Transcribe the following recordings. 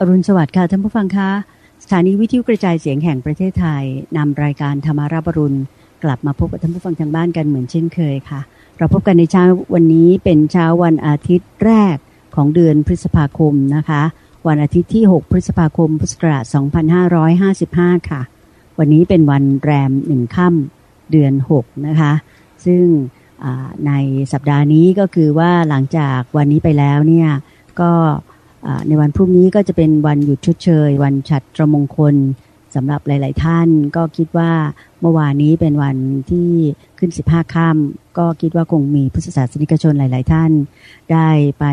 อรุณสวัสดิ์ค่ะท่านผู้ฟังคะสถานีวิทยุกระจายเสียงแห่งประเทศไทยนำรายการธรรมาราบรุณ กลับมาพบกับท่านผู้ฟังทางบ้านกันเหมือนเช่นเคยค่ะ เราพบกันในเช้าวันนี้เป็นเช้าวันอาทิตย์แรกของเดือนพฤษภาคมนะคะ วันอาทิตย์ที่ 6 พฤษภาคมพุทธศักราช2555 ค่ะ วันนี้เป็นวันแรมหนึ่งค่ำเดือน 6 นะคะ ซึ่งในสัปดาห์นี้ก็คือว่าหลังจากวันนี้ไปแล้วเนี่ยก็ ในวันพรุ่งนี้ก็จะเป็นวันหยุดชดเชย วันฉัตรมงคลสำหรับหลาย ๆ ท่าน ก็คิดว่าเมื่อวานนี้เป็นวันที่ขึ้น 15ค่ำก็คิดว่าคงมีพุทธศาสนิกชนหลาย ๆ ท่าน ได้ไป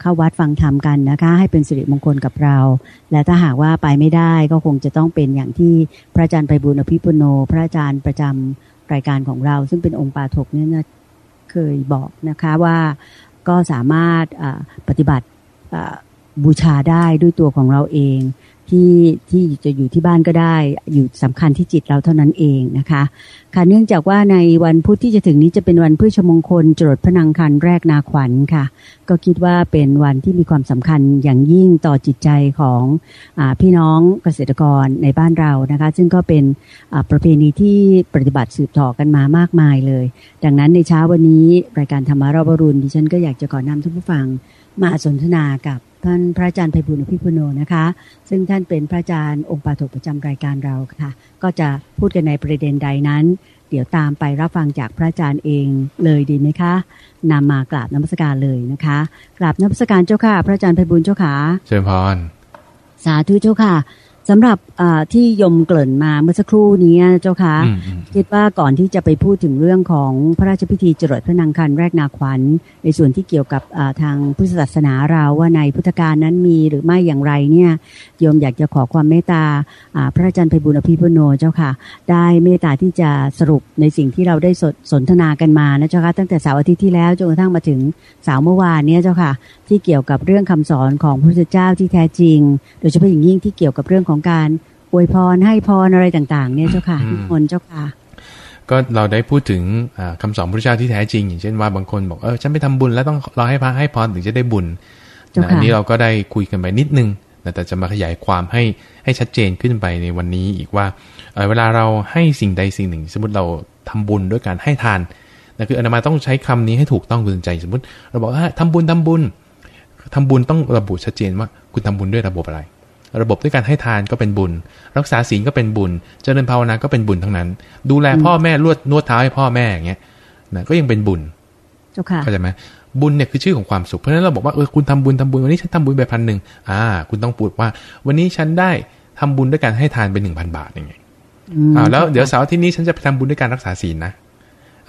เข้าวัดฟังธรรมกันนะคะ ให้เป็นสิริมงคลกับเรา และถ้าหากว่าไปไม่ได้ก็คงจะต้องเป็นอย่างที่พระอาจารย์ไปบุญอภิปุโน พระอาจารย์ประจำรายการของเรา ซึ่งเป็นองค์ปาถกเนี่ยเคยบอกนะคะว่าก็สามารถปฏิบัติ บูชาได้ด้วยตัวของเราเองที่ที่จะอยู่ที่บ้านก็ได้ อยู่สำคัญที่จิตเราเท่านั้นเองนะคะ ค่ะเนื่องจากว่าในวันพุธที่จะถึงนี้จะเป็นวันพฤชมงคล จรดพนังคันแรกนาขวัญค่ะ ก็คิดว่าเป็นวันที่มีความสำคัญอย่างยิ่งต่อจิตใจของอพี่น้องเกษตรกรในบ้านเรานะคะ ซึ่งก็เป็นประเพณีที่ปฏิบัติสืบต่อกันมามากมายเลย ดังนั้นในเช้าวันนี้รายการธรรมาราบรุณดิฉันก็อยากจะขอนำท่านผู้ฟังมาสนทนากับ ท่านพระอาจารย์ไพบุญอภิปุโนนะคะ ซึ่งท่านเป็นพระอาจารย์องค์ปาถกประจำรายการเราค่ะ ก็จะพูดกันในประเด็นใดนั้น เดี๋ยวตามไปรับฟังจากพระอาจารย์เองเลยดีไหมคะนำมากราบน้ำพสการเลยนะคะกราบน้ำพสการเจ้าค่ะ พระอาจารย์ไพบุญเจ้าค่ะเชิญพรสาธุเจ้าค่ะ สำหรับที่ยมเกริ่นมาเมื่อสักครู่นี้เจ้าคะคิดว่าก่อนที่จะไปพูดถึงเรื่องของพระราชพิธีจรดพระนางคันแรกนาขวัญ ในส่วนที่เกี่ยวกับทางพุทธศาสนาเราว่าในพุทธการนั้นมีหรือไม่อย่างไรเนี่ยโยมอยากจะขอความเมตตาพระอาจารย์ไพบุญอภิปุโนเจ้าค่ะ ได้เมตตาที่จะสรุปในสิ่งที่เราได้สนทนากันมานะเจ้าค่ะตั้งแต่เสาร์อาทิตย์ที่แล้วจนกระทั่งมาถึงสาวเมื่อวานนี้เจ้าค่ะ ที่เกี่ยวกับเรื่องคำสอนของพระพุทธเจ้าที่แท้จริง โดยเฉพาะอย่างยิ่งที่เกี่ยวกับเรื่องของการอวยพรให้พรอะไรต่าง ๆ เนี่ยเจ้าค่ะทุกคนเจ้าค่ะ ก็เราได้พูดถึงคำสอนพระเจ้าที่แท้จริง อย่างเช่นว่าบางคนบอกเออฉันไปทำบุญแล้วต้องรอให้พระให้พรถึงจะได้บุญอันนี้เราก็ได้คุยกันไปนิดนึงแต่จะมาขยายความให้ให้ชัดเจนขึ้นไปในวันนี้อีกว่าเวลาเราให้สิ่งใดสิ่งหนึ่ง สมมติเราทำบุญด้วยการให้ทานนะคืออนามาต้องใช้คำนี้ให้ถูกต้องคุณใจ สมมติ เราบอกว่าทำบุญทำบุญทำบุญต้องระบุชัดเจนว่าคุณทำบุญด้วยระบบอะไร ระบบด้วยการให้ทานก็เป็นบุญ รักษาศีลก็เป็นบุญ เจริญภาวนาก็เป็นบุญทั้งนั้น ดูแลพ่อแม่ลวดนวดเท้าให้พ่อแม่อย่างเงี้ยนะก็ยังเป็นบุญเข้าใจไหมบุญเนี่ยคือชื่อของความสุขเพราะฉะนั้นเราบอกว่าเออคุณทำบุญทำบุญวันนี้ฉันทำบุญไปพันหนึ่งอ่า คุณต้องพูดว่า วันนี้ฉันได้ทำบุญด้วยการให้ทานเป็นหนึ่งพันบาทอย่างเงี้ยอ่าแล้วเดี๋ยวเสาร์ที่นี้ฉันจะไปทำบุญด้วยการรักษาศีลนะ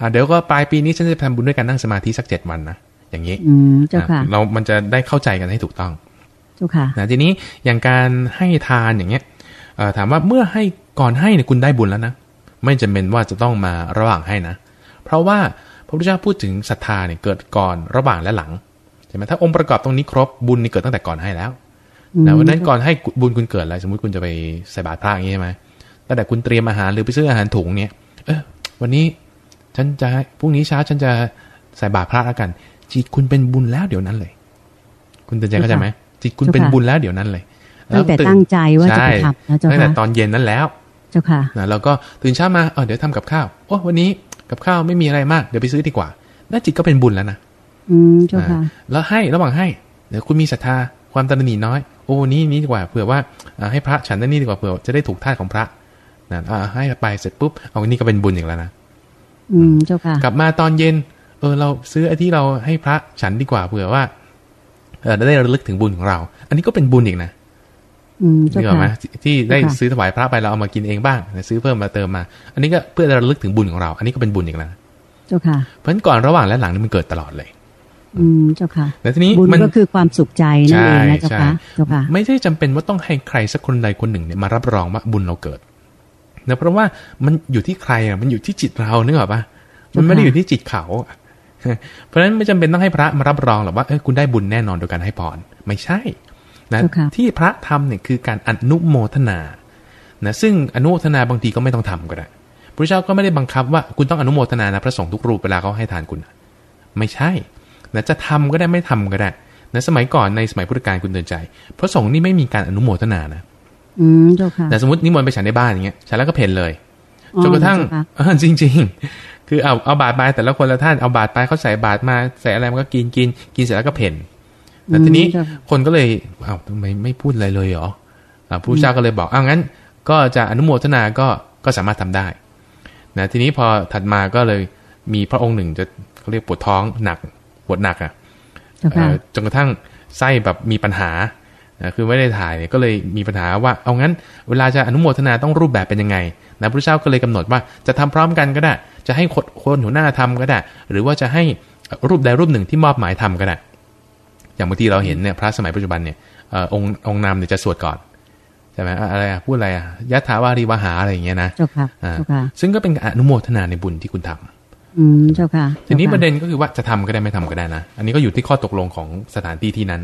อ่าเดี๋ยวก็ปลายปีนี้ฉันจะทำบุญด้วยการนั่งสมาธิสักเจ็ดวันนะอย่างนี้อืมเจ้าค่ะเรา มันจะได้เข้าใจกันให้ถูกต้อง จ้าค่ะนะทีนี้อย่างการให้ทานอย่างเงี้ยถามว่าเมื่อให้ก่อนให้เนี่ยคุณได้บุญแล้วนะไม่จำเป็นว่าจะต้องมาระหว่างให้นะ เพราะว่าพระพุทธเจ้าพูดถึงศรัทธาเนี่ยเกิดก่อนระหว่างและหลังใช่ไหมถ้าองค์ประกอบตรงนี้ครบบุญนี่เกิดตั้งแต่ก่อนให้แล้วนะวันนั้นก่อนให้บุญคุณเกิดอะไรสมมุติคุณจะไปใส่บาตรพระอย่างนี้ใช่ไหมตั้งแต่คุณเตรียมอาหารหรือไปซื้ออาหารถุงเนี่ย เออวันนี้ฉันจะพรุ่งนี้เช้าฉันจะใส่บาตรพระแล้วกัน จิตคุณเป็นบุญแล้วเดี๋ยวนั้นเลย คุณตื่นใจเข้าใจไหม จิตคุณเป็นบุญแล้วเดี๋ยวนั้นเลยตั้งแต่ตั้งใจว่าจะไปทำนะเจ้าค่ะตั้งแต่ตอนเย็นนั้นแล้ว เจ้าค่ะนะเราก็ตื่นเช้ามาเออเดี๋ยวทำกับข้าวโอ้วันนี้กับข้าวไม่มีอะไรมากเดี๋ยวไปซื้อดีกว่านั่นจิตก็เป็นบุญแล้วนะอืมเจ้าค่ะแล้วให้ระหว่างให้เดี๋ยวคุณมีศรัทธาความตระหนี่น้อยโอ้นี้นี้ดีกว่าเผื่อว่าให้พระฉันนั่นนี่ดีกว่าเผื่อจะได้ถูกท่าของพระนะให้ไปเสร็จปุ๊บเอานี่ก็เป็นบุญอย่างแล้วนะอืมเจ้าค่ะ กลับมาตอนเย็น เออเราซื้อไอ้ที่เราให้พระฉันดีกว่าเผื่อว่า ได้ระลึกถึงบุญของเรา อันนี้ก็เป็นบุญอีกนะนี่หรอไหมที่ได้ซื้อถวายพระไปเราเอามากินเองบ้างซื้อเพิ่มมาเติมมา อันนี้ก็เพื่อระลึกถึงบุญของเรา อันนี้ก็เป็นบุญอีกนะเจ้าค่ะ เพราะฉะนั้นก่อนระหว่างและหลังนี่มันเกิดตลอดเลย อืมเจ้าค่ะแต่ทีนี้บุญก็คือความสุขใจนั่นเองนะเจ้าค่ะเจ้าค่ะ ไม่ใช่จำเป็นว่าต้องให้ใครสักคนใดคนหนึ่งเนี่ยมารับรองว่าบุญเราเกิดเนะเพราะว่ามันอยู่ที่ใครอะมันอยู่ที่จิตเราเนื้อปะมันไม่ได้อยู่ที่จิตเขา เพราะฉะนั้นไม่จำเป็นต้องให้พระมารับรองหรอกว่าเออคุณได้บุญแน่นอนโดยการให้พรไม่ใช่นะที่พระทำเนี่ยคือการอนุโมทนานะซึ่งอนุโมทนาบางทีก็ไม่ต้องทำก็ได้พระเจ้าก็ไม่ได้บังคับว่าคุณต้องอนุโมทนานะพระสงฆ์ทุกรูปเวลาเขาให้ทานคุณ ไม่ใช่นะจะทำก็ได้ไม่ทำก็ได้ในสมัยก่อนในสมัยพุทธกาลคุณเตือนใจ พระสงฆ์นี่ไม่มีการอนุโมทนานะอืมเจ้าค่ะแต่สมมตินิมนต์ไปฉันในบ้านอย่างเงี้ยฉันแล้วก็เพ่นเลยจนกระทั่งจริงๆ คือเอาเอาบาตรไปแต่ละคนละท่านเอาบาตรไปเขาใส่บาตรมาใส่อะไรมันก็กินกินกินเสร็จแล้วก็เพ่นแต่ทีนี้คนก็เลยอ้าวทำไมไม่พูดอะไรเลยเหรอพระพุทธเจ้าก็เลยบอกอ้าวงั้น ก็จะอนุโมทนาก็ก็สามารถทำได้นะทีนี้พอถัดมาก็เลยมีพระองค์หนึ่งจะเขาเรียกปวดท้องหนักปวดหนักอะจนกระทั่งไส้แบบมีปัญหาคือไม่ได้ถ่ายเนี่ยก็เลยมีปัญหาว่าเอางั้น เวลาจะอนุโมทนาต้องรูปแบบเป็นยังไงนะพระเจ้าก็เลยกำหนดว่าจะทำพร้อมกันก็ได้ จะให้คนคนหัวหน้าทำก็ได้ หรือว่าจะให้รูปใดรูปหนึ่งที่มอบหมายทำก็ได้ อย่างบางทีเราเห็นเนี่ยพระสมัยปัจจุบันเนี่ยองค์องค์นามเนี่ยจะสวดก่อนใช่ไหมอะไรอะพูดอะไรอะยะถาวารีวหาอะไรอย่างเงี้ยนะเจ้าค่ะเจ้าค่ะซึ่งก็เป็นอนุโมทนาในบุญที่คุณทำอืมเจ้าค่ะ ทีนี้ประเด็นก็คือว่าจะทำก็ได้ไม่ทำก็ได้นะ อันนี้ก็อยู่ที่ข้อตกลงของสถานที่ที่นั้น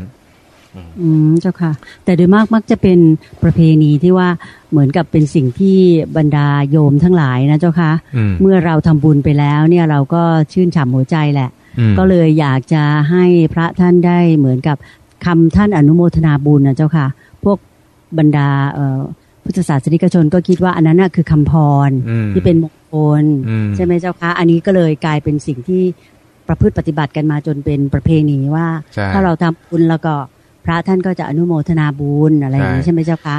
อืมเจ้าค่ะ แต่โดยมากมักจะเป็นประเพณีที่ว่า เหมือนกับเป็นสิ่งที่บรรดาโยมทั้งหลายนะเจ้าค่ะเมื่อเราทำบุญไปแล้วเนี่ยเราก็ชื่นฉ่ำหัวใจแหละ ก็เลยอยากจะให้พระท่านได้เหมือนกับคำท่านอนุโมทนาบุญนะเจ้าค่ะ พวกบรรดาพุทธศาสนิกชนก็คิดว่าอันนั้นคือคำพรที่เป็นมงคลใช่ไหมเจ้าคะอันนี้ก็เลยกลายเป็นสิ่งที่ประพฤติปฏิบัติกันมาจนเป็นประเพณีว่า ถ้าเราทำบุญแล้วก็ พระท่านก็จะอนุโมทนาบุญอะไรอย่างนี้ใช่ไหมเจ้าคะ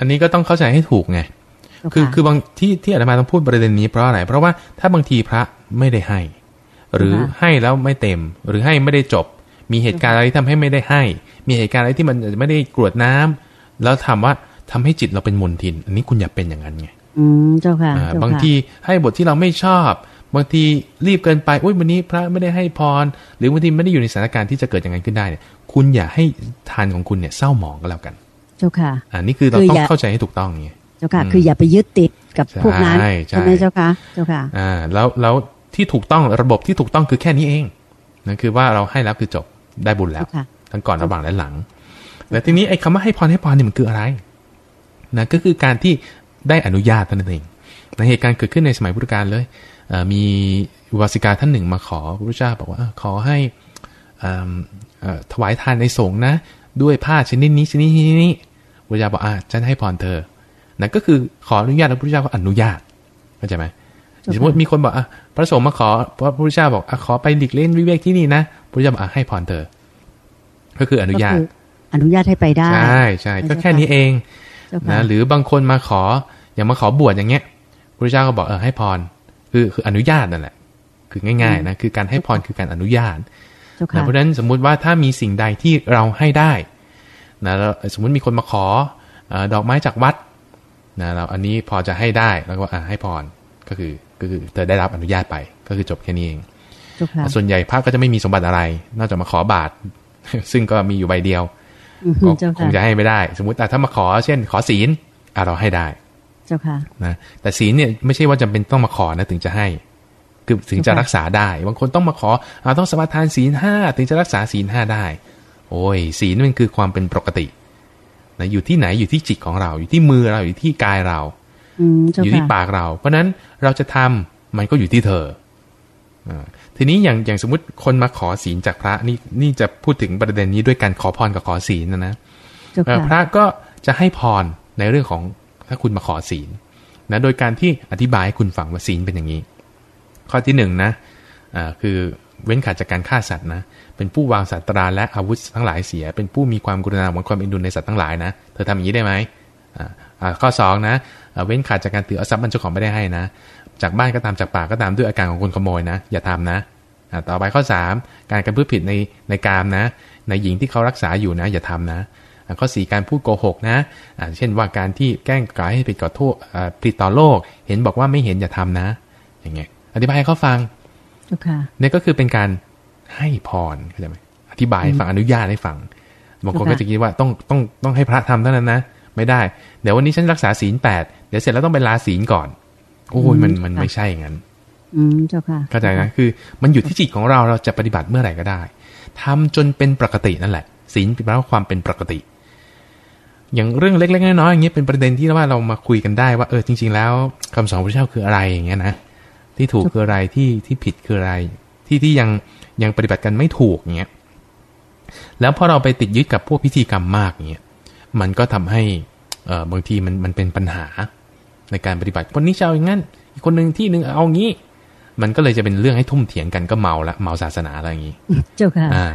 อันนี้ก็ต้องเข้าใจให้ถูกไงคือคือบางที่ที่อาตมาต้องพูดประเด็นนี้เพราะอะไรเพราะว่าถ้าบางทีพระไม่ได้ให้ หรือให้แล้วไม่เต็ม หรือให้ไม่ได้จบ มีเหตุการณ์อะไรที่ทำให้ไม่ได้ให้ มีเหตุการณ์อะไรที่มันไม่ได้กรวดน้ำแล้วทำว่าทำให้จิตเราเป็นมนทิน อันนี้คุณอย่าเป็นอย่างนั้นไงอืมเจ้าค่ะบางทีให้บทที่เราไม่ชอบ บางทีรีบเกินไปอุ้ยวันนี้พระไม่ได้ให้พร หรือบางทีไม่ได้อยู่ในสถานการณ์ที่จะเกิดอย่างนั้นขึ้นได้เนี่ย คุณอย่าให้ทานของคุณเนี่ยเศร้าหมองก็แล้วกัน เจ้าค่ะ อันนี้คือเราต้องเข้าใจให้ถูกต้องไงเจ้าค่ะ คืออย่าไปยึดติดกับพวกนั้นใช่ไหมเจ้าค่ะ เจ้าค่ะ อ่า แล้วแล้วที่ถูกต้องระบบที่ถูกต้องคือแค่นี้เองนั่นคือว่าเราให้แล้วคือจบได้บุญแล้ว ทั้งก่อนระหว่างและหลังแต่ทีนี้ไอ้คำว่าให้พรให้พรนี่มันคืออะไรนะก็คือการที่ได้อนุญาตนั่นเองในเหตุการณ์เกิดขึ้นในสมัยพุทธกาลเลยมีอุบาสิกาท่านหนึ่งมาขอพระพุทธเจ้าบอกว่าขอให้ ถวายทานในสงฆ์นะ ด้วยผ้าชนิดนี้ชนิดนี้พระเจ้าบอกอ่าฉันให้พรเธอนั่นก็คือขออนุญาตแล้วพระพุทธเจ้าก็อนุญาตเข้าใจไหมสมมติมีคนบอกอะพระสงฆ์มาขอพระพุทธเจ้าบอกอขอไปดิกเล่นวิเวกที่นี่นะพระพุทธเจ้าบอกให้พรเธอ ก็คืออนุญาต อนุญาตให้ไปได้ ใช่ใช่ก็แค่นี้เองนะหรือบางคนมาขออย่างมาขอบวชอย่างเงี้ยพระเจ้าก็บอกเออให้พรคือคืออนุญาตนั่นแหละคือง่ายๆนะคือการให้พรคือการอนุญาตนะ เพราะฉะนั้นสมมุติว่าถ้ามีสิ่งใดที่เราให้ได้นะสมมุติมีคนมาขอดอกไม้จากวัดนะเราอันนี้พอจะให้ได้แล้วก็ให้พรก็คือก็คือเธอได้รับอนุญาตไปก็คือจบแค่นี้เองส่วนใหญ่พระก็จะไม่มีสมบัติอะไร นอกจากมาขอบาท ซึ่งก็มีอยู่ใบเดียวคงจะให้ไม่ได้ สมมติแต่ถ้ามาขอ เช่น ขอศีลอะเราให้ได้ เจ้าค่ะนะแต่ศีลเนี่ยไม่ใช่ว่าจำเป็นต้องมาขอนะถึงจะให้ คือถึงจะรักษาได้ บางคนต้องมาขออาต้องสมาทานศีลห้าถึงจะรักษาศีลห้าได้ โอ้ย ศีลมันคือความเป็นปกตินะอยู่ที่ไหนอยู่ที่จิตของเรา อยู่ที่มือเราอยู่ที่กายเราอยู่ที่ปากเรา เพราะนั้นเราจะทำมันก็อยู่ที่เธอทีนี้อย่างอย่างสมมติคนมาขอศีลจากพระนี่นี่จะพูดถึงประเด็นนี้ด้วยการขอพรกับขอศีลนะนะพระก็จะให้พรในเรื่องของถ้าคุณมาขอศีลนะโดยการที่อธิบายให้คุณฟังว่าศีลเป็นอย่างนี้ ข้อที่หนึ่งนะอ่าคือเว้นขาดจากการฆ่าสัตว์นะ เป็นผู้วางสัตว์ตราและอาวุธทั้งหลายเสีย เป็นผู้มีความกรุณาหวังความเอ็นดูในสัตว์ทั้งหลายนะ เธอทำอย่างนี้ได้ไหมอ่าข้อสองนะเว้นขาดจากการถือเอาทรัพย์มันเจ้าของไม่ได้ให้นะ จากบ้านก็ตามจากป่าก็ตามด้วยอาการของคนขโมยนะ อย่าทำนะต่อไปข้อ 3 การกระพฤติผิดในในกามนะ ในหญิงที่เขารักษาอยู่นะ อย่าทำนะ ข้อ 4 การพูดโกหกนะเช่นว่าการที่แกล้งกลายให้ผิดก่อโทษผิดต่อโลก เห็นบอกว่าไม่เห็นอย่าทำนะ อย่างเงี้ย อธิบายให้เขาฟังเนี่ยก็คือเป็นการให้พรเข้าใจไหมอธิบายให้ฟังอนุญาตให้ฟังบางคนก็จะคิดว่าต้องต้องต้องให้พระทำเท่านั้นนะไม่ได้ เดี๋ยววันนี้ฉันรักษาศีลแปดเดี๋ยวเสร็จแล้วต้องไปลาศีลก่อน โอ้ยมันมันไม่ใช่อย่างนั้น อืมเจ้าค่ะเข้าใจนะคือ มันอยู่ที่จิตของเราเราจะปฏิบัติเมื่อไหร่ก็ได้ทำจนเป็นปกตินั่นแหละ ศีลแปลว่าความเป็นปกติ อย่างเรื่องเล็กๆน้อยๆอย่างเงี้ยเป็นประเด็นที่ว่าเรามาคุยกันได้ว่าเออจริง ๆ แล้วคำสอนพระเจ้าคืออะไรอย่างเงี้ยนะ ที่ถูกคืออะไรที่ที่ผิดคืออะไร ที่ที่ยังยังปฏิบัติกันไม่ถูกอย่างเงี้ยแล้วพอเราไปติดยึดกับพวกพิธีกรรมมากเนี่ยมันก็ทำให้เออบางทีมันมันเป็นปัญหาในการปฏิบัติคนนี้จะเอาอย่างนั้น อีกคนหนึ่งที่หนึ่งเอางี้ มันก็เลยจะเป็นเรื่องให้ทุ่มเถียงกันก็เมาละเมาศาสนาอะไรอย่างนี้เจ้าค่ะอ่า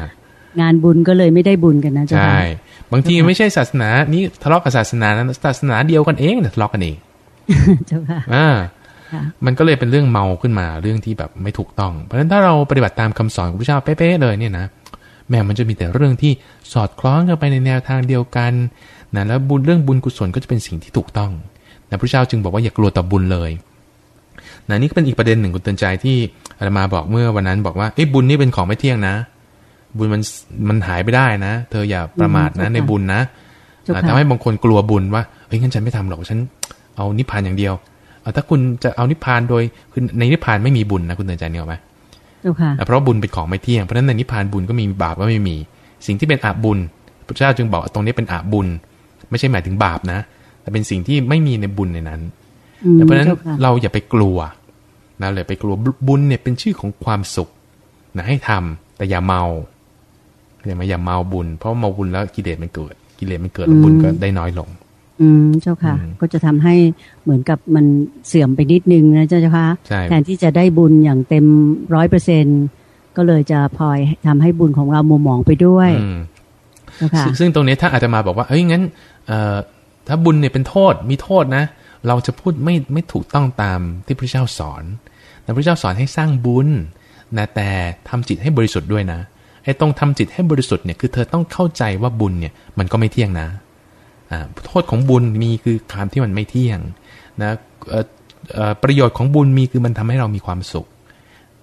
งานบุญก็เลยไม่ได้บุญกันนะเจ้าใช่ค่ะบางทีไม่ใช่ศาสนานี้ทะเลาะกับศาสนานั้นศาสนาเดียวกันเองแต่ทะเลาะกันเองเจ้าค่ะอ่าค่ะ มันก็เลยเป็นเรื่องเมาขึ้นมาเรื่องที่แบบไม่ถูกต้อง เพราะฉะนั้นถ้าเราปฏิบัติตามคำสอนของพระเจ้าเป๊ะๆเลยเนี่ยนะแม้มันจะมีแต่เรื่องที่สอดคล้องกันไปในแนวทางเดียวกันนะแล้วบุญเรื่องบุญกุศลก็จะเป็นสิ่งที่ถูกต้องนะพระเจ้าจึงบอกว่าอย่ากลัวต่อบุญเลยนะนี่ก็เป็นอีกประเด็นหนึ่งคุณเตือนใจที่อาตมาบอกเมื่อวันนั้นบอกว่าเอ้ยบุญนี่เป็นของไม่เที่ยงนะ บุญมันมันหายไปได้นะ เธออย่าประมาทนะอืมในบุญนะเจ้าอ่าค่ะทำให้บางคนกลัวบุญว่าเฮ้ยงั้นฉันไม่ทำหรอกฉัน เอานิพพานอย่างเดียวเอา ถ้าคุณจะเอานิพพานโดยคือในนิพพานไม่มีบุญนะคุณเตือนใจเนี่ยหรอกไหมเจ้าค่ะอะเพราะบุญเป็นของไม่เที่ยงเพราะฉะนั้นในนิพพานบุญก็มีบาปก็ไม่มี สิ่งที่เป็นอาบุญพระเจ้าจึงบอกว่าตรงนี้เป็นอาบุญ ไม่ใช่หมายถึงบาปนะ แต่เป็นสิ่งที่ไม่มีในบุญในนั้นอืมเพราะฉะนั้นเจ้าค่ะเราอย่าไปกลัวนะเลยไปกลัวบุญเนี่ยเป็นชื่อของความสุขนะให้ทำแต่อย่าเมาอย่ามาอย่าเมาบุญ เพราะเมาบุญแล้วกิเลสมันเกิด กิเลสมันเกิดแล้วบุญก็ได้น้อยลง อืมเจ้าค่ะอืมก็จะทำให้เหมือนกับมันเสื่อมไปนิดนึงนะเจ้าค่ะใช่แทนที่จะได้บุญอย่างเต็มร้อยเปอร์เซ็นก็เลยจะพลอยทำให้บุญของเรามัวหมองไปด้วยอืมเจ้าค่ะซึ่งซึ่งตรงนี้ถ้าอาจจะมาบอกว่าเอ้ยงั้นเอ่อถ้าบุญเนี่ยเป็นโทษมีโทษนะ เราจะพูดไม่ไม่ถูกต้องตามที่พระเจ้าสอนแต่พระเจ้าสอนให้สร้างบุญนะแต่ทำจิตให้บริสุทธิ์ด้วยนะไอ้ตรงทำจิตให้บริสุทธิ์เนี่ยคือเธอต้องเข้าใจว่าบุญเนี่ยมันก็ไม่เที่ยงนะอ่า โทษของบุญมีคือความที่มันไม่เที่ยงนะเอ่อเอ่อประโยชน์ของบุญมีคือมันทำให้เรามีความสุข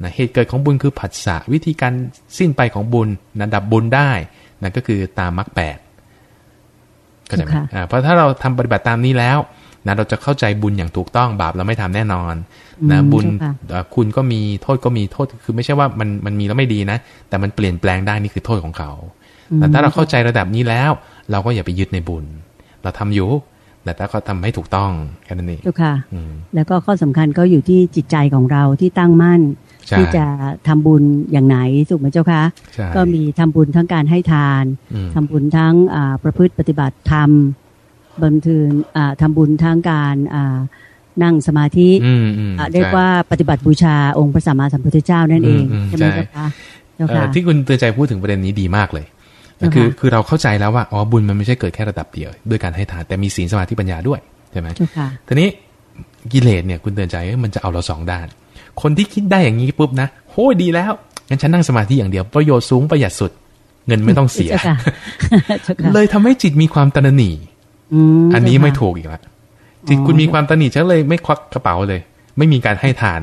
นะเหตุเกิดของบุญคือผัสสะวิธีการสิ้นไปของบุญนะดับบุญได้นั่นก็คือตามมรรคแปดเข้าใจไหมค่ะอ่าเพราะถ้าเราทำปฏิบัติตามนี้แล้วนะเราจะเข้าใจบุญอย่างถูกต้องบาปเราไม่ทำแน่นอนนะอืมบุญเจ้าค่ะเอ่อคุณก็มีโทษก็มีโทษคือไม่ใช่ว่ามันมันมีแล้วไม่ดีนะ แต่มันเปลี่ยนแปลงได้นี่คือโทษของเขาแต่ถ้าเราเข้าใจระดับนี้แล้ว เราก็อย่าไปยึดในบุญ เราทำอยู่ แต่ถ้าเขาทำให้ถูกต้องแค่นั้นเองเจ้าค่ะอืมแล้วก็ข้อสำคัญก็อยู่ที่จิตใจของเราที่ตั้งมั่นใช่ที่จะทำบุญอย่างไหนถูกไหมเจ้าคะใช่ก็มีทำบุญทั้งการให้ทานอืมทำบุญทั้งอ่าประพฤติปฏิบัติธรรมบันเทิงอ่าทำบุญทั้งการอ่านั่งสมาธิอืมอืมอ่าเรียกใช่ว่าปฏิบัติบูชาองค์พระสัมมาสัมพุทธเจ้านั่นเองอืมอืมใช่ไหมใช่เจ้าคะเจ้าเอ่อค่ะที่คุณเตือนใจพูดถึงประเด็นนี้ดีมากเลยเจ้า ค่ะคือคือเราเข้าใจแล้วว่าอ๋อบุญมันไม่ใช่เกิดแค่ระดับเดียว ด้วยการให้ทานแต่มีศีลสมาธิปัญญาด้วยใช่ไหมเจ้าค่ะทีนี้กิเลสเนี่ยคุณเตือนใจเอ้ยมันจะเอาเราสองด้าน คนที่คิดได้อย่างนี้ปุ๊บนะโหดีแล้วงั้นฉันนั่งสมาธิอย่างเดียวประโยชน์สูงประหยัดสุด เงินไม่ต้องเสียเจ้าค่ะเจ้าค่ะเลยทำให้จิตมีความตระหนี่มอันนี้เจ้าค่ะไม่ถูกอีกแล้วจิตอ๋อคุณมีความตระหนี่ฉันเลยไม่ควักกระเป๋าเลย ไม่มีการให้ทาน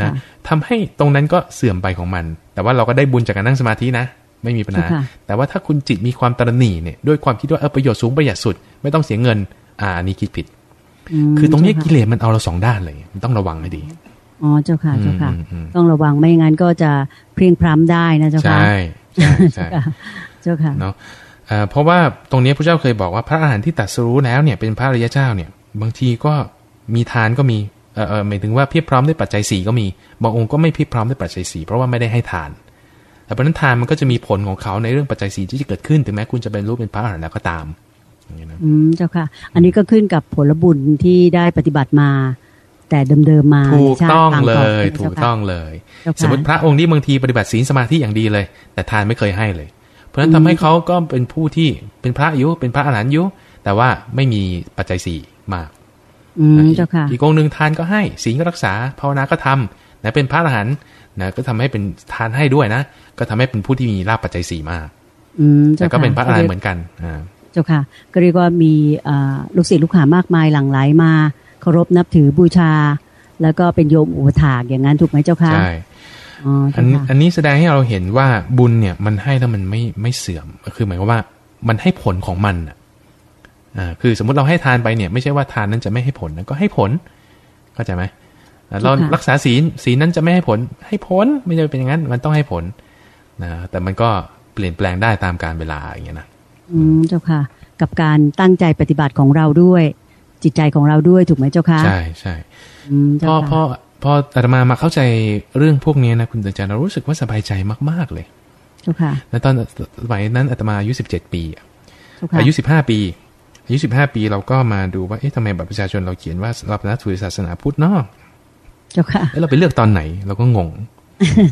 นะค่ะทำให้ตรงนั้นก็เสื่อมไปของมัน แต่ว่าเราก็ได้บุญจากการนั่งสมาธินะ ไม่มีปัญหาเจ้าค่ะแต่ว่าถ้าคุณจิตมีความตระหนี่เนี่ยด้วยความคิดว่าเออประโยชน์สูงประหยัดสุด ไม่ต้องเสียเงิน อ่าอันนี้คิดผิดมคือตรงนี้เจ้ากิค่ะเลสมันเอาเราสองด้านเลย มันต้องระวังให้ดีอ๋อเจ้าค่ะเจ้าค่ะอืมอืมต้องระวังไม่งั้นก็จะเพลียงพล้ำได้นะเจ้าค่ะใช่ใช่ใช่เจ้าค่ะเนาะเอ่อเพราะว่าตรงนี้พระเจ้าเคยบอกว่าพระอาหารหันต์ที่ตรัดสรู้แล้วเนี่ยเป็นพระอริยเจ้าเนี่ย บางทีก็มีทานก็มีเออเออหมายถึงว่าเพียบพร้อมด้วยปัจจัยสี่ก็มีบางองค์ก็ไม่เพียบพร้อมด้วยปัจจัยสี่เพราะว่าไม่ได้ให้ทาน แต่เพราะฉะนั้นทานมันก็จะมีผลของเขาในเรื่องปัจจัยสี่ที่จะเกิดขึ้น ถึงแม้คุณจะเป็นรูปเป็นพระอรหันต์แล้วก็ตามอย่างนี้นะอืมเจ้าค่ะ อันนี้ก็ขึ้นกับผลบุญที่ได้ปฏิบัติมา แต่เดิมๆมาถูกในชาต้องปางเลก่นยใช่ไหมถูกเจ้าค่ะต้องเลยเจ้าค่ะสมมติพระองค์ที่บางทีปฏิบัติศีลสมาธิอย่างดีเลย แต่ทานไม่เคยให้เลย เพราะฉะนั้นทำให้เขาก็เป็นผู้ที่เป็นพระอยุเป็นพระอรหันต์อยุแต่ว่าไม่มีปัจจัยสี่มากอืมเจ้าค่ะอีกองค์หนึ่งทานก็ให้ศีลก็รักษาภาวนาก็ทำนะเป็นพระอรหันต์ นะก็ทำให้เป็นทานให้ด้วยนะ ก็ทำให้เป็นผู้ที่มีลาภปัจจัยสี่มากอืมแต่เจ้าก็ค่ะเป็นพระอรหันต์เหมือนกันอ่าเจ้าค่ะก็เรียกว่ามีอ่าลูกศิษย์ลูกหามากมายหลั่งไหลมาเคารพนับถือบูชา แล้วก็เป็นโยมอุปถากอย่างนั้นถูกไหมเจ้าค่ะใช่อ๋ออัเจ้านค่ะอันนี้แสดงให้เราเห็นว่าบุญเนี่ยมันให้แล้วมันไม่ไม่เสื่อมคือหมายความว่ามันให้ผลของมันอะอ่าคือสมมุติเราให้ทานไปเนี่ย ไม่ใช่ว่าทานนั้นจะไม่ให้ผลนะก็ให้ผลเข้าใจไหมอ่า เรารักษาศีลศีลนั้นจะไม่ให้ผลให้ผลไม่ใช่เป็นอย่างนั้น มันต้องให้ผลนะแต่มันก็เปลี่ยนแปลงได้ตามการเวลาอย่างเงี้ยนะอืมเจ้าค่ะ กับการตั้งใจปฏิบัติของเราด้วย จิตใจของเราด้วยถูกไหมเจ้าค่ะ ใช่ใช่อืมพเจ้าอค่ะพอพออาตมามาเข้าใจเรื่องพวกนี้นะคุณเตือนใจเรารู้สึกว่าสบายใจมาก ๆ เลยเจ้าค่ะแล้วตอนสมัยนั้นอาตมาอายุสิบเจ็ดปีอะเจ้าค่ะอายุสิบห้าปีอายุสิบห้าปีเราก็มาดูว่าเอ๊ะทำไมบัตรประชาชนเราเขียนว่าเรานับถือศาสนาพุทธเนาะ เจ้าค่ะแล้วเราไปเลือกตอนไหน เราก็งง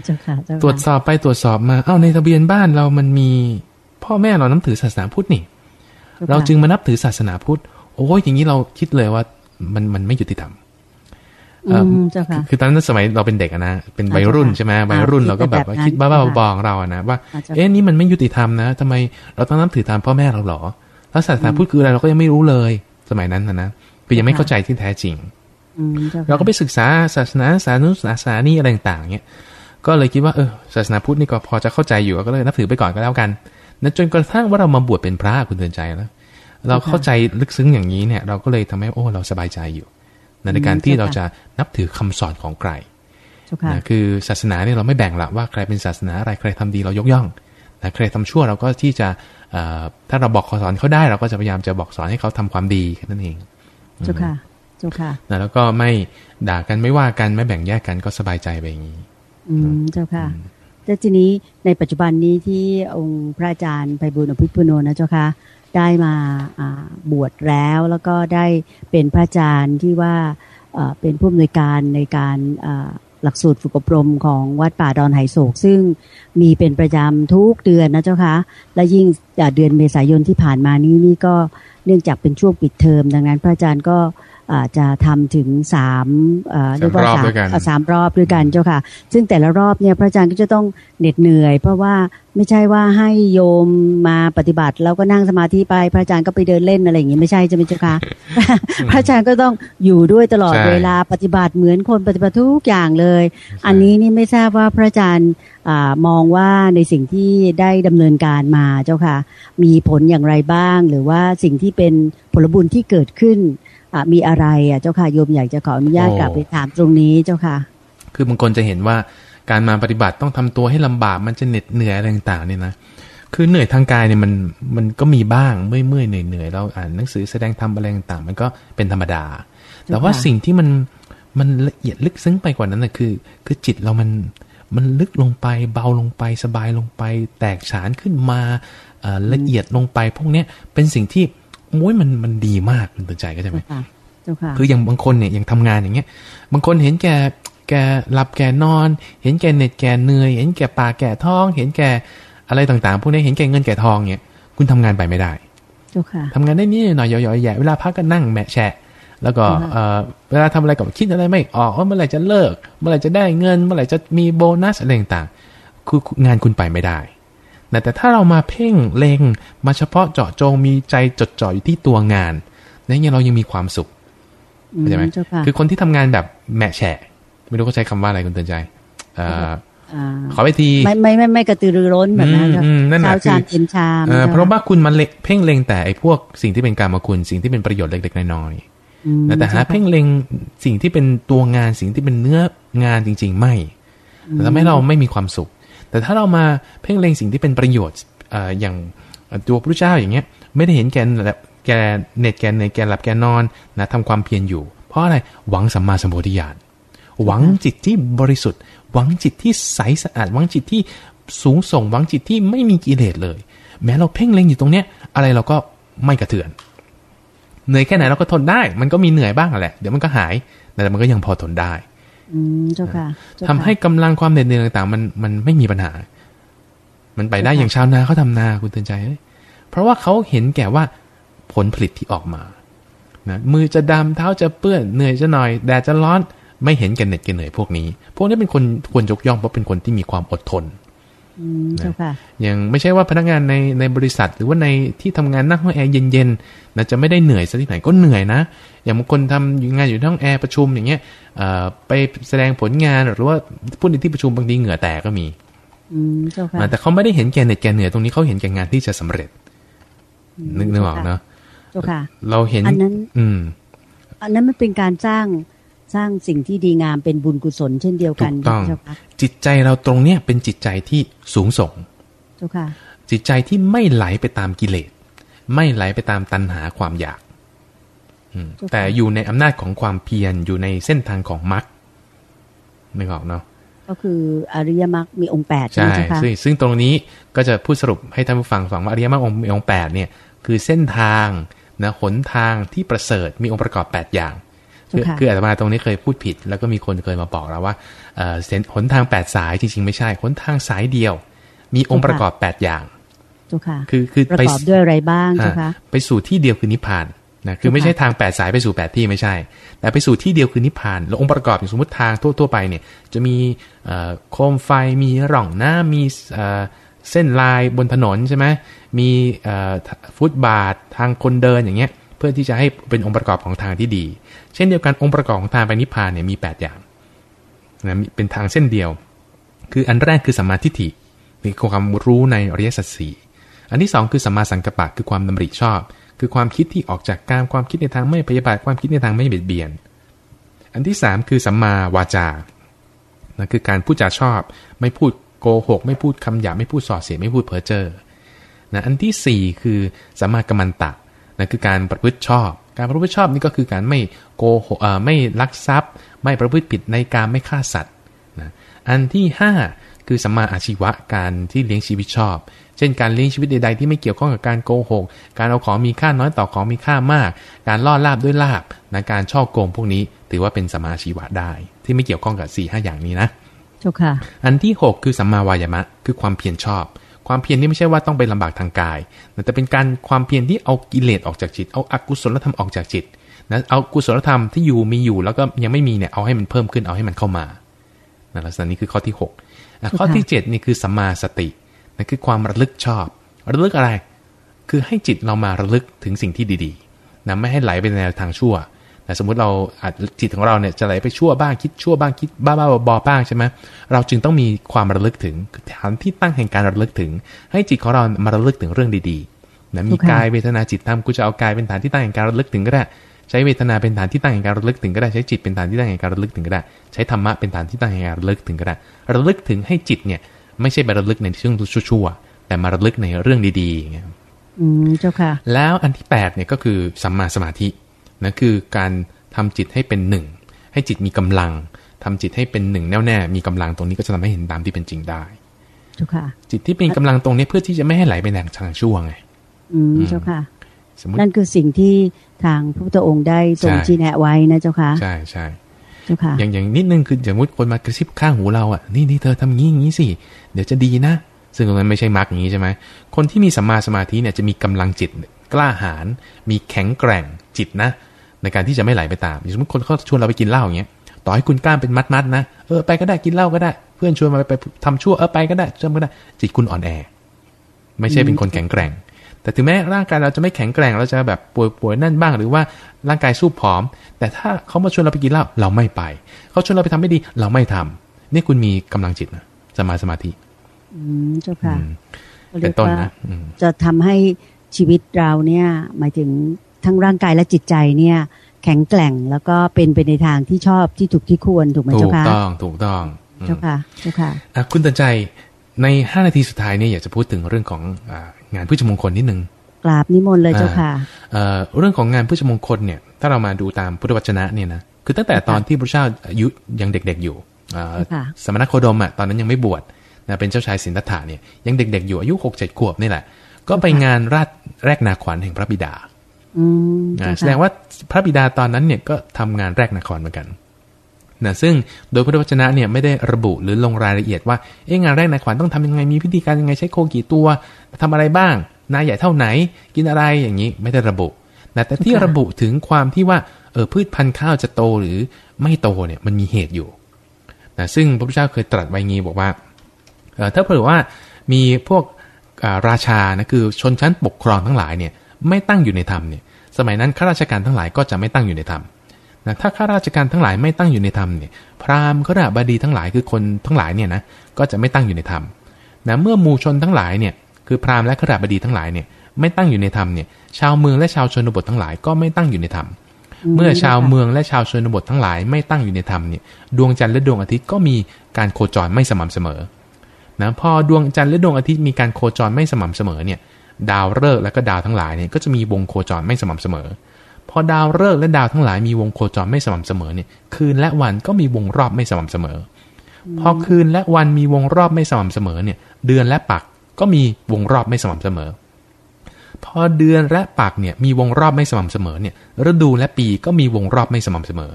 เจ้าค่ะเจ้าค่ะตรวจสอบไปตรวจสอบมา เอ้าในทะเบียนบ้านเรามันมีพ่อแม่เรานับถือศาสนาพุทธนี่จ้ค่ะเราจึงมานับถือศาสนาพุทธ โอ้ยอย่างนี้เราคิดเลยว่ามันมันไม่ยุติธรรมอืมเจ้าค่ะคือตอนนั้นสมัยเราเป็นเด็กอะนะ เป็นวัยรุ่นอ่าใช่ไหมอ่าวัยรุ่นเราก็แบบว่าคิคิดดแบบนั้นบ้าๆค่ะบอๆของเราอะนะว่าอ่าเจ้าค่ะเอ๊ะนี่มันไม่ยุติธรรมนะทำไมเราต้องนับถือตามพ่อแม่เราเหรอ แล้วศาสนาพุทธคืออะไรเราก็ยังไม่รู้เลย สมัยนั้นนะนะคือยังไม่เข้าใจที่แท้จริงอืม เจ้าค่ะเราก็ไปศึกษาศาสนาศาสนุศาสนานี่อะไรต่างๆเงี้ยก็เลยคิดว่าเออศาสนาพุทธนี่ก็พอจะเข้าใจอยู่ก็เลยนับถือไปก่อนก็แล้วกันนั้นจนกระทั่งว่าเรามาบวชเป็นพระคุณเตือนใจแล้ว เราเข้าใจลึกซึ้งอย่างนี้เนี่ย เราก็เลยทำให้โอ้เราสบายใจอยู่ในการที่เราจะนับถือคำสอนของใครเจ้าค่ะนะคือศาสนาเนี่ยเราไม่แบ่งละว่าใครเป็นศาสนาอะไรใครทำดีเรายกย่องนะใครทำชั่วเราก็ที่จะเอ่อถ้าเราบอกขอสอนเขาได้ เราก็จะพยายามจะบอกสอนให้เขาทำความดีแค่นั้นเองเจ้าค่ะ เจ้าค่ะนะแล้วก็ไม่ด่ากันไม่ว่ากันไม่แบ่งแยกกันก็สบายใจไปอย่างนี้ อืมเจ้าค่ะแต่ทีนี้ในปัจจุบันนี้ที่องค์พระอาจารย์ไพบุญอภิปุโนนะเจ้าค่ะได้มาอ่าบวชแล้วแล้วก็ได้เป็นพระอาจารย์ที่ว่าเอ่อเป็นผู้อำนวยการในการอ่าหลักสูตรฝึกอบรมของวัดป่าดอนไหโศก ซึ่งมีเป็นประจำทุกเดือนนะเจ้าค่ะและยิ่งอ่าเดือนเมษายนที่ผ่านมานี้นี่ก็เนื่องจากเป็นช่วงปิดเทอม ดังนั้นพระอาจารย์ก็อ่า จะทำถึงสามเอ่อเรียกว่าสามรอบสามด้วยกันเอ่อสามรอบด้วยกันเจ้าค่ะ ซึ่งแต่ละรอบเนี่ยพระอาจารย์ก็จะต้องเหน็ดเหนื่อย เพราะว่าไม่ใช่ว่าให้โยมมาปฏิบัติ แล้วก็นั่งสมาธิไปพระอาจารย์ก็ไปเดินเล่นอะไรอย่างงี้ไม่ใช่ใช่ไหมเจ้าค่ะพระอาจารย์ก็ต้องอยู่ด้วยตลอดใช่เวลาปฏิบัติเหมือนคนปฏิบัติทุกอย่างเลย อันนี้นี่ไม่ทราบว่าพระอาจารย์อามองว่าในสิ่งที่ได้ดำเนินการมาเจ้าค่ะ มีผลอย่างไรบ้าง หรือว่าสิ่งที่เป็นผลบุญที่เกิดขึ้นอะ มีอะไรอะเจ้าค่ะโยมอยากจะขออนุญาตโอ้กลับไปถามตรงนี้เจ้าค่ะ คือบางคนจะเห็นว่าการมาปฏิบัติต้องทำตัวให้ลำบากมันจะเหน็ดเหนื่อยอะไรต่างๆเนี่ยนะคือเหนื่อยทางกายเนี่ยมันมันก็มีบ้างเมื่อยเมื่อยเหนื่อยเหนื่อยเราอ่านหนังสือแสดงธรรมอะไรต่างๆมันก็เป็นธรรมดา แต่ว่าค่ะสิ่งที่มันมันละเอียดลึกซึ้งไปกว่านั้นนะคือ คือจิตเรามันมันลึกลงไปเบาลงไปสบายลงไป แตกฉานขึ้นมาเอ่อละเอียดลงไป พวกเนี้ยเป็นสิ่งที่ โอ้ยมันมันดีมากคุณตื่นใจก็ใช่ไหมเจ้าค่ะเจ้าค่ะคืออย่างบางคนเนี่ยยังทำงานอย่างเงี้ย บางคนเห็นแก่แก่หลับแก่นอน เห็นแก่เหน็ดแก่เหนื่อย เห็นแก่ปากแก่ท้อง เห็นแก่อะไรต่างๆ พวกนี้เห็นแก่เงินแก่ทองเนี่ย คุณทำงานไปไม่ได้เจ้าค่ะทำงานได้นี่หน่อยย่อยๆแย่เวลาพักก็นั่งแมะแฉะ แล้วก็อือฮะเอ่อเวลาทำอะไรก็คิดอะไรไม่ออกว่าเมื่อไหร่จะเลิก เมื่อไหร่จะได้เงิน เมื่อไหร่จะมีโบนัสอะไรต่างๆคืองานคุณไปไม่ได้ แต่แต่ถ้าเรามาเพ่งเล็งมาเฉพาะเจาะจงมีใจจดจ่ออยู่ที่ตัวงานนั่นยังเรายังมีความสุขอืมเข้าใจไหมเจ้าค่ะคือคนที่ทำงานแบบแหมะแฉะไม่รู้เขาใช้คำว่าอะไรคุณเตือนใจเอ่ออ่าขอไปทีไม่ไม่ไม่ไม่กระตือรือร้นแบบนั้นอืมอืมนั่นน่ะเช้าชามคือเย็นชามเอ่อจ้เพราะว่าคุณมันเล็งเพ่งเล็งแต่ไอ้พวกสิ่งที่เป็นการมาคุณสิ่งที่เป็นประโยชน์เล็กๆน้อยอืมๆแต่หาจ้ค่ะเพ่งเล็งสิ่งที่เป็นตัวงานสิ่งที่เป็นเนื้องานจริง ๆ ไม่แต่ทำให้เราไม่มีความสุข แต่ถ้าเรามาเพ่งเล็งสิ่งที่เป็นประโยชน์ออย่างตัวพระเจ้าอย่างเงี้ยไม่ได้เห็นแกนแกเน็ตแกนในแกนหลับแกนนอนนะทำความเพียรอยู่ เพราะอะไรหวังสัมมาสัมโพธิญาณหวังจิตที่บริสุทธิ์ หวังจิตที่ใสสะอาด หวังจิตที่สูงส่งหวังจิตที่ไม่มีกิเลสเลย แม้เราเพ่งเล็งอยู่ตรงเนี้ยอะไรเราก็ไม่กระเทือนเหนื่อยแค่ไหนเราก็ทนได้ มันก็มีเหนื่อยบ้างแหละ เดี๋ยวมันก็หาย แต่มันก็ยังพอทนได้ อืมเจ้าค่ะเจ้าทำค่ะให้กำลังความเหน็ดเหนื่อยต่างๆ มันมันไม่มีปัญหา มันไปได้ค่ะอย่างชาวนาเขาทำนาคุณเตือนใจเอ้ยเพราะว่าเขาเห็นแก่ว่าผลผลิตที่ออกมานะมือจะดำเท้าจะเปื้อนเหนื่อยจะหน่อยแดดจะร้อนไม่เห็นแก่เหน็ดแก่เหนื่อยพวกนี้ พวกนี้เป็นคนควรยกย่องเพราะเป็นคนที่มีความอดทนอืมเจ้าค่ะอย่างไม่ใช่ว่าพนักงานในในบริษัท หรือว่าในที่ทำงานนั่งห้องแอร์เย็นๆนะจะไม่ได้เหนื่อยซะที่ไหนก็เหนื่อยนะ อย่างบางคนทำอยู่งานอยู่ในห้องแอร์ประชุมอย่างเงี้ยเอ่อไปแสดงผลงานหรือว่าพูดในที่ประชุมบางทีเหงื่อแตกก็มีอืมเจ้าค่ะอ่าแต่เขาไม่ได้เห็นแก่เหน็ดแก่เหนื่อยตรงนี้เขาเห็นแก่งานที่จะสำเร็จ นึกนึกออกเนาะเจ้าค่ะเราเห็นอันนั้น อืม อันนั้นมันเป็นการสร้างสร้างสิ่งที่ดีงามเป็นบุญกุศลเช่นเดียวกันถูกต้องเจ้าค่ะจิตใจเราตรงเนี้ยเป็นจิตใจที่สูงส่งเจ้าค่ะ จิตใจที่ไม่ไหลไปตามกิเลส ไม่ไหลไปตามตัณหาความอยากอืมเจ้าค่ะ แต่อยู่ในอำนาจของความเพียรอยู่ในเส้นทางของมรรคนึกออกเนาะก็คืออริยมรรคมีองค์แปดใช่ซึ่งซึ่งตรงนี้ก็จะพูดสรุปให้ท่านผู้ฟังฟังว่าอริยมรรคองค์มีองค์แปดเนี่ยคือเส้นทางนะหนทางที่ประเสริฐมีองค์ประกอบ 8 อย่างคือคืออาตมาตรงนี้เคยพูดผิด แล้วก็มีคนเคยมาบอกเราว่าเส้นหนทาง 8 สายจริงๆไม่ใช่หนทางสายเดียว มีองค์ประกอบ 8 อย่างคือคือประกอบด้วยอะไรบ้างเจ้าค่ะไปสู่ที่เดียวคือนิพพาน นะคือไม่ใช่ทางแปดสายไปสู่แปดที่ไม่ใช่ แต่ไปสู่ที่เดียวคือนิพพานแล้วองค์ประกอบอย่างสมมติทางทั่วๆไปเนี่ยจะมีโคมไฟมีร่องน้ำมีเส้นลายบนถนนใช่ไหมมีฟุตบาททางคนเดินอย่างเงี้ยเพื่อที่จะให้เป็นองค์ประกอบของทางที่ดี เช่นเดียวกันองค์ประกอบของทางไปนิพพานเนี่ยมี 8 อย่างนะเป็นทางเส้นเดียว คืออันแรกคือสัมมาทิฏฐิมีความรู้ในอริยสัจสี่อันที่ 2 คือสัมมาสังกัปปะคือความดำริชอบ คือความคิดที่ออกจากการความคิดในทางไม่พยาบาทความคิดในทางไม่เบียดเบียน อันที่ 3 คือสัมมาวาจานะคือการพูดจาชอบ ไม่พูดโกหก ไม่พูดคำหยาบไม่พูดส่อเสียไม่พูดเพ้อเจ้อนะอันที่ 4 คือสัมมากัมมันตะนะคือการประพฤติชอบ การประพฤติชอบนี่ก็คือการไม่โกหกไม่ลักทรัพย์ ไม่ประพฤติผิดในการไม่ฆ่าสัตว์นะอันที่ 5 คือสัมมาอาชีวะการที่เลี้ยงชีวิตชอบ เช่นการเลี้ยงชีวิตใดๆที่ไม่เกี่ยวข้องกับการโกหก การเอาของมีค่าน้อยต่อของมีค่ามาก การล่อลาบด้วยลาบนะการช่อโกงพวกนี้ ถือว่าเป็นสัมมาอาชีวะได้ ที่ไม่เกี่ยวข้องกับ4ี่ห้าอย่างนี้นะจุค่ะ อันที่ 6 คือสัมมาวายามะ คือความเพียรชอบ ความเพียรนี่ไม่ใช่ว่าต้องไปลำบากทางกาย แต่เป็นการความเพียรที่เอากิเลสออกจากจิต เอาอกุศลธรรมออกจากจิตนะเอากุศลธรรมที่อยู่มีอยู่แล้วก็ยังไม่มีเนี่ยเอาให้มันเพิ่มขึ้นเอาให้มันเข้ามานะลักษณะนี้คือข้อที่6ข้อที่7นี่คือสัมมาสติ นั่นคือความระลึกชอบ ระลึกอะไร คือให้จิตเรามาระลึกถึงสิ่งที่ดีๆนะไม่ให้ไหลไปในทางชั่วแต่สมมุติเราอาจจิตของเราเนี่ยจะไหลไปชั่วบ้างคิดชั่วบ้างคิดบ้าบ้าบอบ้างใช่ไหมเราจึงต้องมีความระลึกถึงฐานที่ตั้งแห่งการระลึกถึง ให้จิตของเรามาระลึกถึงเรื่องดีๆนะมีกายเวทนาจิตธรรมกูจะเอากายเป็นฐานที่ตั้งแห่งการระลึกถึงก็ได้ใช้เวทนาเป็นฐานที่ตั้งแห่งการระลึกถึงก็ได้ใช้จิตเป็นฐานที่ตั้งแห่งการระลึกถึงก็ได้ ใช้ธรรมะเป็นฐานที่ตั้งแห่งการระลึกถึงก็ได้ระลึกถึงให้จิตเนี่ย ไม่ใช่ไประลึกในเรื่องชั่วๆแต่มาระลึกในเรื่องดีๆอย่างเงี้ยอืมเจ้าค่ะ แล้วอันที่8เนี่ยก็คือสัมมาสมาธินะคือการทำจิตให้เป็นหนึ่งให้จิตมีกำลังทำจิตให้เป็นหนึ่งแน่วแน่มีกำลังตรงนี้ก็จะทำให้เห็นตามที่เป็นจริงได้เจ้าค่ะ จิตที่เป็นกำลังตรงนี้เพื่อที่จะไม่ให้ไหลไปในทางชั่วไงอืมเจ้าค่ะนั่นคือสิ่งที่ทางพระพุทธองค์ได้ทรงชี้แนะไว้นะเจ้าค่ะ ใช่ใช่เจ้าค่ะ อย่างอย่างนิดนึงคืออย่างมุดคนมากระซิบข้างหูเราอะนี่นี่เธอทำงี้งี้สิเดี๋ยวจะดีนะ ซึ่งตรงนั้นไม่ใช่มรรคอย่างนี้ใช่ไหมคนที่มีสัมมาสมาธิเนี่ยจะมีกำลังจิตกล้าหาญมีแข็งแกร่งจิตนะ ในการที่จะไม่ไหลไปตามสมมติคนเขาชวนเราไปกินเหล้าอย่างเงี้ยต่อให้คุณกล้ามเป็นมัดๆนะเออไปก็ได้กินเหล้าก็ได้ เพื่อนชวนมาไปทำชั่วเออไปก็ได้จำก็ได้ จิตคุณอ่อนแอ ไม่ใช่เป็นคนแข็งแกร่ง แต่ถึงแม้ร่างกายเราจะไม่แข็งแกร่งเราจะแบบป่วยๆนั่นบ้าง หรือว่าร่างกายสู้ผอม แต่ถ้าเขามาชวนเราไปกินเหล้าเราไม่ไป เขาชวนเราไปทำไม่ดีเราไม่ทำนี่คุณมีกำลังจิตนะสมาสมาธิ อืมเจ้าค่ะเป็นต้นนะจะทำให้ชีวิตเราเนี่ย หมายถึงทั้งร่างกายและจิตใจเนี่ย แข็งแกร่งแล้วก็เป็นไปในทางที่ชอบที่ถูกที่ควรถูกไหมเจ้าค่ะถูกต้องถูกต้องเจ้าค่ะเจ้าค่ะคุณตันใจในห้านาทีสุดท้ายเนี่ยอยากจะพูดถึงเรื่องของ งานพุทธมงคลนิดนึงกราบนิมนต์เลยเจ้าค่ะเรื่องของงานพุทธมงคลเนี่ย ถ้าเรามาดูตามพุทธวจนะเนี่ยนะคือตั้งแต่ตอนที่พระเจ้าอายุยังเด็ก ๆอยู่สมณโคดมอะตอนนั้นยังไม่บวชนะเป็นเจ้าชายสินธัตถะเนี่ยยังเด็ก ๆ อยู่อายุหกเจ็ดขวบนี่แหละ ก็ไปงานราชแรกนาขวัญแห่งพระบิดาแสดงว่าพระบิดาตอนนั้นเนี่ยก็ทำงานแรกนครเหมือนกัน นะซึ่งโดยพุทธวจนะเนี่ยไม่ได้ระบุหรือลงรายละเอียดว่าเอ๊ะงานแรกนครต้องทำยังไงมีพิธีการยังไงใช้โคกี่ตัวทำอะไรบ้างนายใหญ่เท่าไหน กินอะไรอย่างนี้ไม่ได้ระบุนะแต่ที่ระบุถึงความที่ว่าเออพืชพันธุ์ข้าวจะโตหรือไม่โตเนี่ยมันมีเหตุอยู่นะซึ่งพระพุทธเจ้าเคยตรัสไว้งี้บอกว่าเออถ้าเผื่อว่ามีพวกราชานะคือชนชั้นปกครองทั้งหลายเนี่ยไม่ตั้งอยู่ในธรรมเนี่ยสมัยนั้นข้าราชการทั้งหลายก็จะไม่ตั้งอยู่ในธรรม นะถ้าข้าราชการทั้งหลายไม่ตั้งอยู่ในธรรมเนี่ยพราหมณ์ขราบดีทั้งหลายคือคนทั้งหลายเนี่ยนะก็จะไม่ตั้งอยู่ในธรรมนะเมื่อมูชนทั้งหลายเนี่ยคือพราหมณ์และขราบดีทั้งหลายเนี่ยไม่ตั้งอยู่ในธรรมเนี่ยชาวเมืองและชาวชนบททั้งหลายก็ไม่ตั้งอยู่ในธรรมเมื่อชาวเมืองและชาวชนบททั้งหลายไม่ตั้งอยู่ในธรรมเนี่ยดวงจันทร์และดวงอาทิตย์ก็มีการโคจรไม่สม่ำเสมอนะพอดวงจันทร์และดวงอาทิตย์มีการโคจรไม่สม่ำเสมอเนี่ยดาวฤกษ์และก็ดาวทั้งหลายเนี่ยก็จะมีวงโคจรไม่สม่ำเสมอ พอดาวฤกษ์และดาวทั้งหลายมีวงโคจรไม่สม่ำเสมอเนี่ย คืนและวันก็มีวงรอบไม่สม่ำเสมอ พอคืนและวันมีวงรอบไม่สม่ำเสมอเนี่ย เดือนและปักก็มีวงรอบไม่สม่ำเสมอ พอเดือนและปักเนี่ยมีวงรอบไม่สม่ำเสมอเนี่ย ฤดูและปีก็มีวงรอบไม่สม่ำเสมอ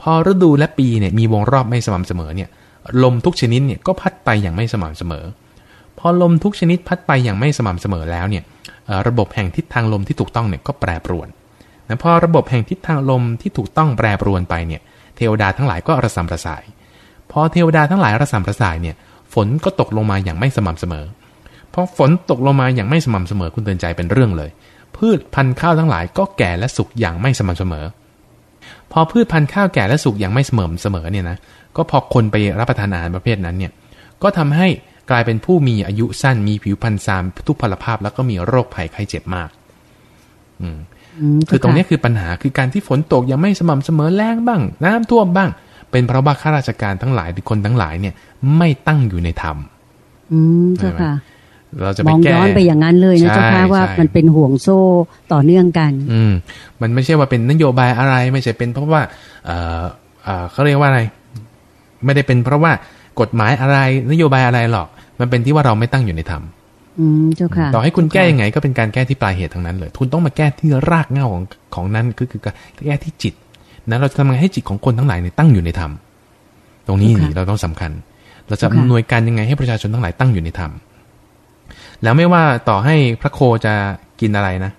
พอฤดูและปีเนี่ยมีวงรอบไม่สม่ำเสมอเนี่ย ลมทุกชนิดเนี่ยก็พัดไปอย่างไม่สม่ำเสมอ พอลมทุกชนิดพัดไปอย่างไม่สม่ำเสมอแล้วเนี่ยระบบแห่งทิศทางลมที่ถูกต้องเนี่ยก็แปรปรวน นะพอระบบแห่งทิศทางลมที่ถูกต้องแปรปรวนไปเนี่ยเทวดาทั้งหลายก็ระสำระสาย พอเทวดาทั้งหลายระสำระสายเนี่ยฝนก็ตกลงมาอย่างไม่สม่ำเสมอพอฝนตกลงมาอย่างไม่สม่ำเสมอคุณเตือนใจเป็นเรื่องเลย พืชพันธุ์ข้าวทั้งหลายก็แก่และสุกอย่างไม่สม่ำเสมอ พอพืชพันธุ์ข้าวแก่และสุกอย่างไม่เสมอเสมอเนี่ยนะก็พอคนไปรับประทานอาหารประเภทนั้นเนี่ยก็ทำให้กลายเป็นผู้มีอายุสั้นมีผิวพรรณซามทุกพลภาพแล้วก็มีโรคภัยไข้เจ็บมาก อืม คือตรงนี้คือปัญหาคือการที่ฝนตกยังไม่สม่ำเสมอแรงบ้าง น้ำท่วมบ้าง เป็นเพราะว่าข้าราชการทั้งหลายหรือคนทั้งหลายเนี่ย ไม่ตั้งอยู่ในธรรมอืมเจ้าค่ะเราจะมองย้อนไปอย่างนั้นเลยนะเจ้าค่ะว่ามันเป็นห่วงโซ่ต่อเนื่องกัน อืมมันไม่ใช่ว่าเป็นนโยบายอะไร ไม่ใช่เป็นเพราะว่า เออเออเขาเรียกว่าอะไร ไม่ได้เป็นเพราะว่ากฎหมายอะไรนโยบายอะไรหรอก มันเป็นที่ว่าเราไม่ตั้งอยู่ในธรรม อืมเจ้าค่ะต่อให้คุณแก้ยังไงก็เป็นการแก้ที่ปลายเหตุทั้งนั้นเลยคุณต้องมาแก้ที่รากเหง้าของของนั้นคือคือแก้ที่จิตนะเราจะทำไงให้จิตของคนทั้งหลายเนี่ยตั้งอยู่ในธรรมตรงนี้เราต้องสำคัญ เราจะอำนวยการยังไงให้ประชาชนทั้งหลายตั้งอยู่ในธรรมแล้วไม่ว่าต่อให้พระโคจะกินอะไรนะ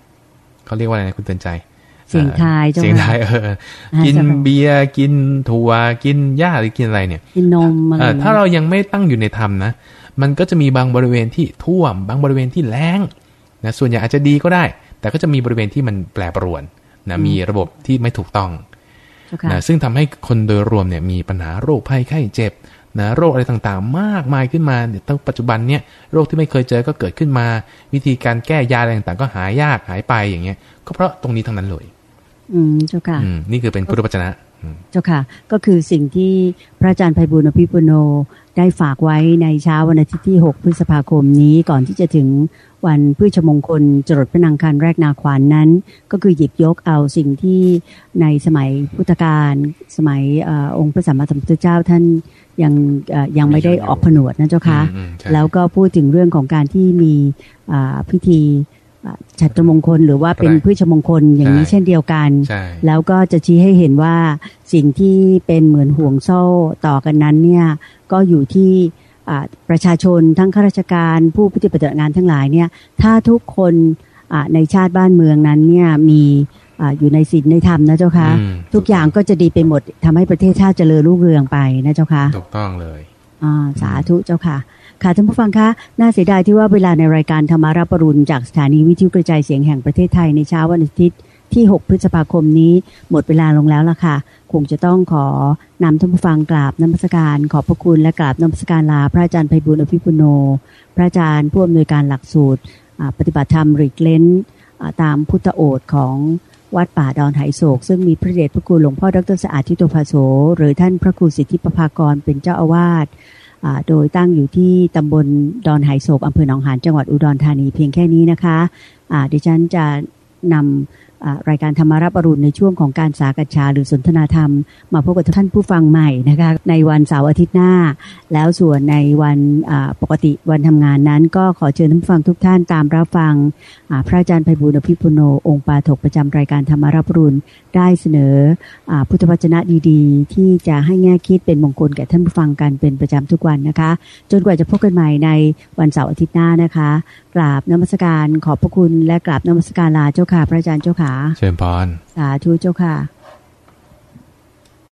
เขาเรียกว่าอะไรนะคุณเตือนใจเสียงทายเสียงทายเออ กินเบียร์กินถั่วกินหญ้าหรือกินอะไรเนี่ย กินนมอะไรถ้าเรายังไม่ตั้งอยู่ในธรรมนะ มันก็จะมีบางบริเวณที่ท่วม บางบริเวณที่แล้งนะส่วนใหญ่อาจจะดีก็ได้ แต่ก็จะมีบริเวณที่มันแปรปรวนนะมีระบบที่ไม่ถูกต้องนะซึ่งทำให้คนโดยรวมเนี่ยมีปัญหาโรคภัยไข้เจ็บนะโรคอะไรต่างๆ มากมายขึ้นมาเนี่ยตั้งปัจจุบันเนี่ยโรคที่ไม่เคยเจอก็เกิดขึ้นมา วิธีการแก้ยาอะไรต่างๆ ก็หายากหายไปอย่างเงี้ย ก็เพราะตรงนี้ทั้งนั้นเลย อืมเจ้าค่ะอืมนี่คือเป็นพุทธวจนะ เจ้าค่ะ ก็คือสิ่งที่พระอาจารย์ไพบุญอภิปุโน ได้ฝากไว้ในเช้าวันอาทิตย์ที่ 6 พฤษภาคมนี้ก่อนที่จะถึงวันพืชมงคลจรดพระนางคันแรกนาขวานนั้น ก็คือหยิบยกเอาสิ่งที่ในสมัยพุทธกาลสมัยอองค์พระสัมมาสัมพุทธเจ้าท่านยังยังไม่ได้ออกผนวดนะเจ้าคะแล้วก็พูดถึงเรื่องของการที่มีพิธี ฉัตรมงคลหรือว่าเป็นพืชมงคลอย่างนี้เช่นเดียวกัน แล้วก็จะชี้ให้เห็นว่าสิ่งที่เป็นเหมือนห่วงโซ่ต่อกันนั้นเนี่ยก็อยู่ที่ประชาชนทั้งข้าราชการผู้ปฏิบัติงานทั้งหลายเนี่ยถ้าทุกคนในชาติบ้านเมืองนั้นเนี่ยมีอยู่ในศีลในธรรมนะเจ้าคะทุกอย่างก็จะดีไปหมดทำให้ประเทศชาติเจริญรุ่งเรืองไปนะเจ้าคะถูกต้องเลยสาธุเจ้าค่ะ ค่ะท่านผู้ฟังคะน่าเสียดายที่ว่าเวลาในรายการธรรมาราปรุณจากสถานีวิทยุกระจายเสียงแห่งประเทศไทยในเช้าวันอาทิตย์ที่ 6 พฤษภาคมนี้ หมดเวลาลงแล้วล่ะค่ะ คงจะต้องขอนำท่านผู้ฟังกราบน้ำสการ ขอบพระคุณและกราบน้ำสการลา พระอาจารย์ไพบุญอภิปุโน พระอาจารย์ผู้อำนวยการหลักสูตร ปฏิบัติธรรมริกเลนตามพุทธโอษของวัดป่าดอนไหโศก ซึ่งมีพระเดชพระคุณหลวงพ่อดรสะอาดทิโตภาโสหรือท่านพระครูสิทธิปภากรเป็นเจ้าอาวาส โดยตั้งอยู่ที่ตำบลดอนไหโศกอำเภอหนองหานจังหวัดอุดรธานีเพียงแค่นี้นะคะะดิฉันจะนำ รายการธรรมารับอรุณในช่วงของการสากัญชาหรือสนทนาธรรม มาพบกับท่านผู้ฟังใหม่นะคะในวันเสาร์อาทิตย์หน้า แล้วส่วนในวันปกติวันทำงานนั้น ก็ขอเชิญท่านผู้ฟังทุกท่านตามรับฟัง พระอาจารย์ไพบุญอภิปุโนองค์ปาถกประจำรายการธรรมารับอรุณได้เสนออพุทธวจนะดีๆ ที่จะให้แง่คิดเป็นมงคลแก่ท่านผู้ฟังกันเป็นประจำทุกวันนะคะ จนกว่าจะพบกันใหม่ในวันเสาร์อาทิตย์หน้านะคะกราบนมัสการขอบพระคุณและกราบนมัสการลาเจ้าค่ะพระอาจารย์เจ้าค่ะเชิญพร สาธุเจ้าค่ะ